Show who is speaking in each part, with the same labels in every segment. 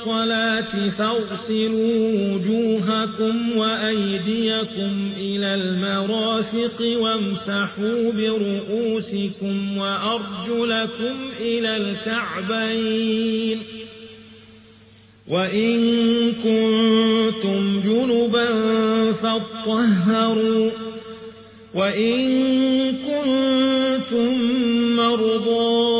Speaker 1: الصلاة فاغسلوا وجوهكم وأيديكم إلى المرافق وامسحوا برؤوسكم وأرجلكم إلى الكعبين وإن كنتم جنبا فاطهروا وإن كنتم مرضون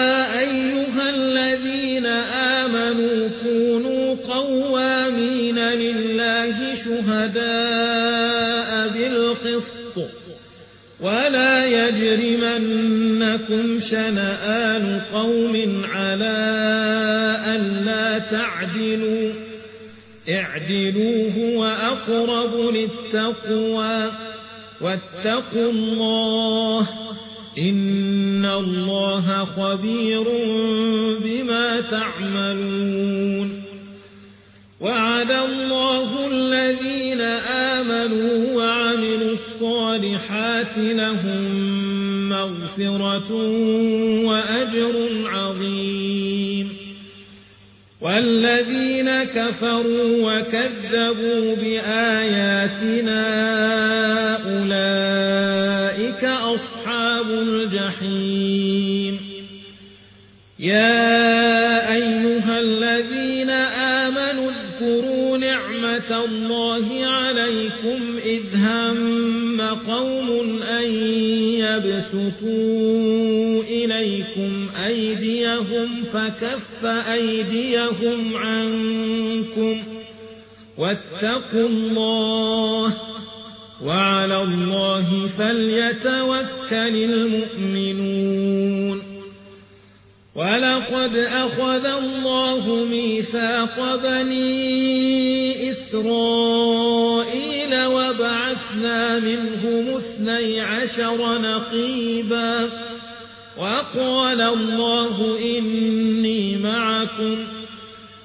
Speaker 1: ولا يجرمنكم شنآن قوم على ألا تعدلوا اعدلوه وأقرب للتقوى واتقوا الله إن الله خبير بما تعملون وعد الله الذين آمنوا وعملوا الصالحات لهم مغفرة وأجر عظيم والذين كفروا وكذبوا بآياتنا أولئك أصحاب الجحيم يا أيها الذين آمنوا اذكروا نعمة الله عليكم إذ هم قوم أن يبسطوا إليكم أيديهم فكف أيديهم عنكم واتقوا الله وعلى الله فليتوكل المؤمنون ولقد أخذ الله ميثاق بني إسرائيل وبعث وأخرجنا منهم اثني عشر نقيبا وقال الله إني معكم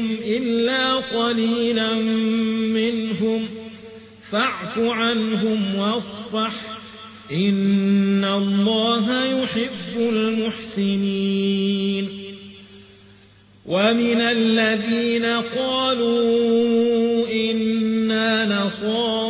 Speaker 1: منهم إلا قليلا منهم فاعف عنهم واصفح إن الله يحب المحسنين ومن الذين قالوا إنا نصار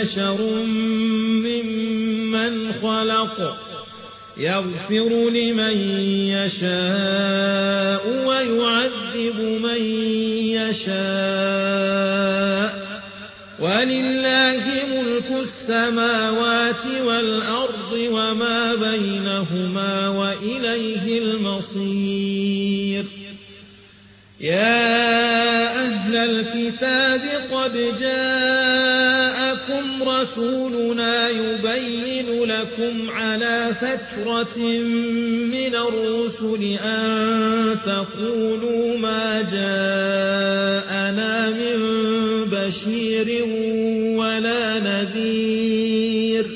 Speaker 1: بشر ممن خلق يغفر لمن يشاء ويعذب من يشاء ولله ملك السماوات والأرض وما بينهما وإليه المصير يا أهل الكتاب قد جاءوا رسولنا يبين لكم على فترة من الرسل أن تقولوا ما جاءنا من بشير ولا نذير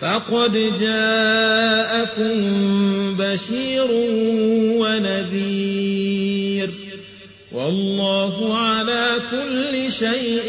Speaker 1: فقد جاءكم بشير ونذير والله على كل شيء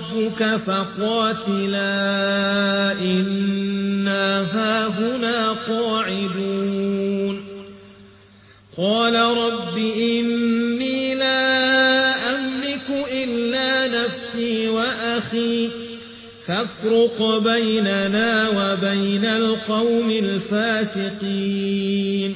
Speaker 1: ربك فقاتلا إنا هاهنا قاعدون قال رب إني لا أملك إلا نفسي وأخي فافرق بيننا وبين القوم الفاسقين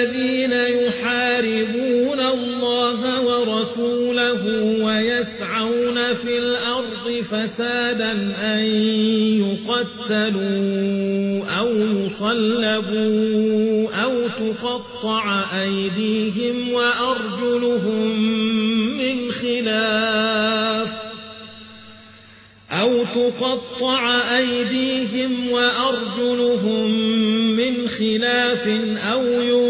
Speaker 1: الذين يحاربون الله ورسوله ويسعون في الأرض فسادا أن يقتلوا أو يصلبوا أو تقطع أيديهم وأرجلهم من خلاف أو تقطع أيديهم وأرجلهم من خلاف أو ينفر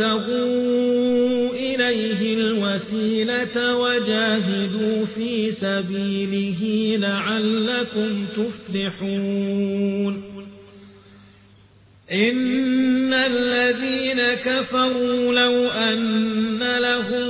Speaker 1: وابتغوا إليه الوسيلة وجاهدوا في سبيله لعلكم تفلحون إن الذين كفروا لو أن لهم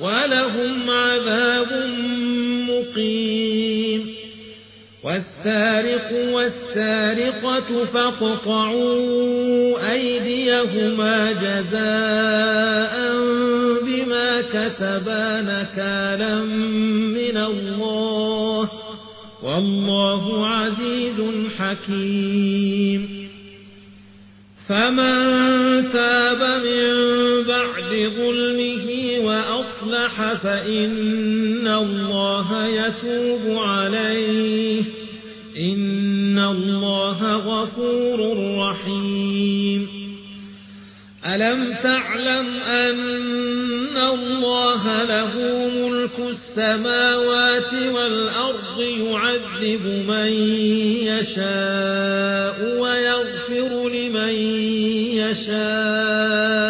Speaker 1: ولهم عذاب مقيم والسارق والسارقة فاقطعوا أيديهما جزاء بما كسبا نكالا من الله والله عزيز حكيم فمن تاب من بعد ظلمه أصلح فإن الله يتوب عليه إن الله غفور رحيم ألم تعلم أن الله له ملك السماوات والأرض يعذب من يشاء ويغفر لمن يشاء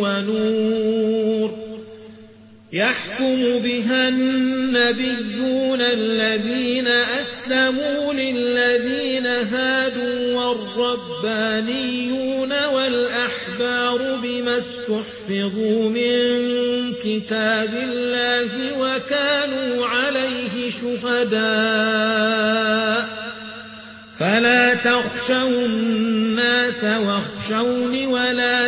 Speaker 1: ونور يحكم بها النبيون الذين أسلموا للذين هادوا والربانيون والأحبار بما استحفظوا من كتاب الله وكانوا عليه شهداء فلا تخشوا الناس واخشون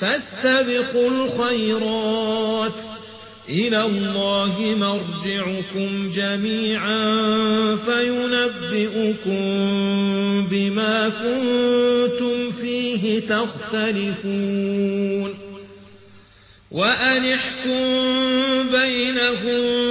Speaker 1: فاستبقوا الخيرات إلى الله مرجعكم جميعا فينبئكم بما كنتم فيه تختلفون
Speaker 2: وأنحكم
Speaker 1: بينهم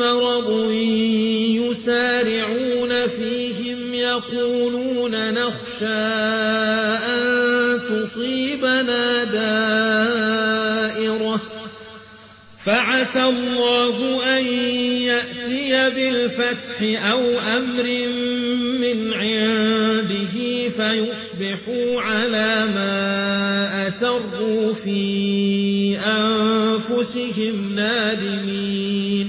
Speaker 1: مَرَضٌ يُسَارِعُونَ فِيهِمْ يَقُولُونَ نَخْشَىٰ أَن تُصِيبَنَا دَائِرَةٌ فَعَسَى اللَّهُ أَن يَأْتِيَ بِالْفَتْحِ أَوْ أَمْرٍ مِّنْ عِندِهِ فَيُصْبِحُوا عَلَىٰ مَا أَسَرُّوا فِي أَنفُسِهِمْ نَادِمِينَ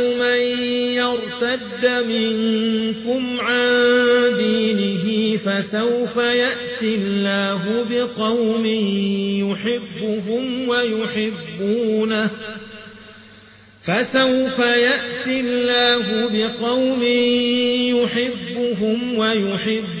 Speaker 1: ارتد منكم عن دينه فسوف يأتي الله بقوم يحبهم ويحبونه فسوف يأتي الله بقوم يحبهم ويحبونه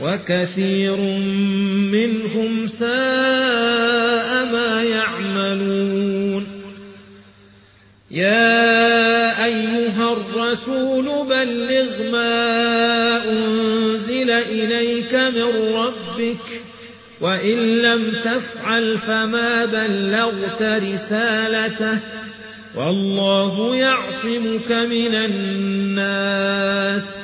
Speaker 1: وكثير منهم ساء ما يعملون يا أيها الرسول بلغ ما أنزل إليك من ربك وإن لم تفعل فما بلغت رسالته والله يعصمك من الناس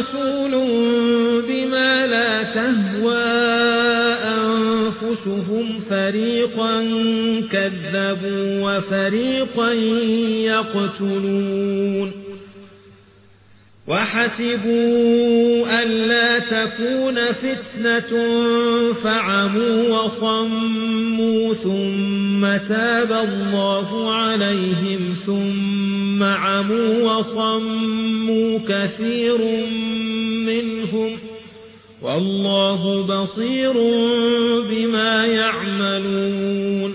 Speaker 1: رسول بما لا تهوى أنفسهم فريقا كذبوا وفريقا يقتلون وحسبوا ألا تكون فتنة فعموا وصموا ثم تاب الله عليهم ثم عموا وصموا كثير منهم والله بصير بما يعملون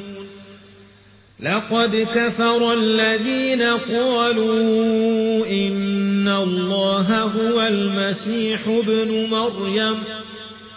Speaker 1: لقد كفر الذين قالوا إن الله هو المسيح ابن مريم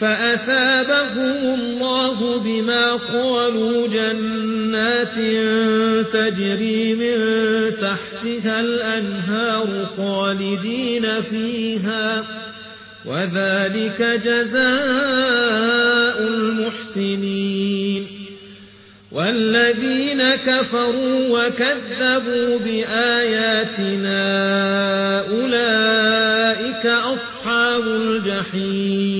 Speaker 1: فأثابهم الله بما قالوا جنات تجري من تحتها الأنهار خالدين فيها وذلك جزاء المحسنين والذين كفروا وكذبوا بآياتنا أولئك أصحاب الجحيم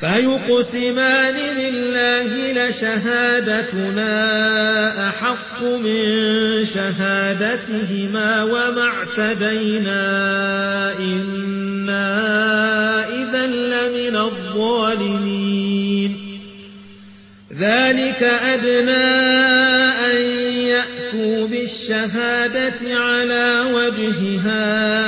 Speaker 1: فيقسمان لله لشهادتنا أحق من شهادتهما وما اعتدينا إنا إذا لمن الظالمين ذلك أدنى أن يأتوا بالشهادة على وجهها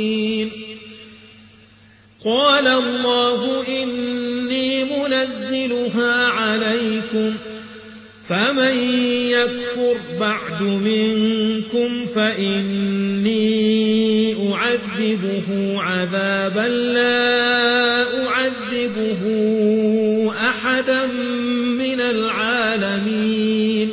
Speaker 1: قال الله إني منزلها عليكم فمن يكفر بعد منكم فإني أعذبه عذابا لا أعذبه أحدا من العالمين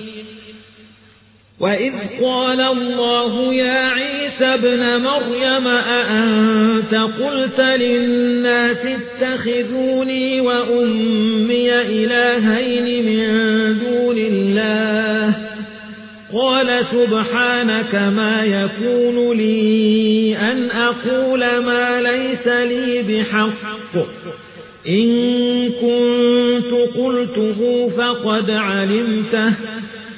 Speaker 1: وإذ قال الله يا عيسى عيسى ابْنَ مريم أأنت قلت للناس اتخذوني وأمي إلهين من دون الله قال سبحانك ما يكون لي أن أقول ما ليس لي بحق إن كنت قلته فقد علمته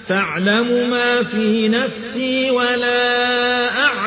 Speaker 1: فاعلم ما في نفسي ولا أعلم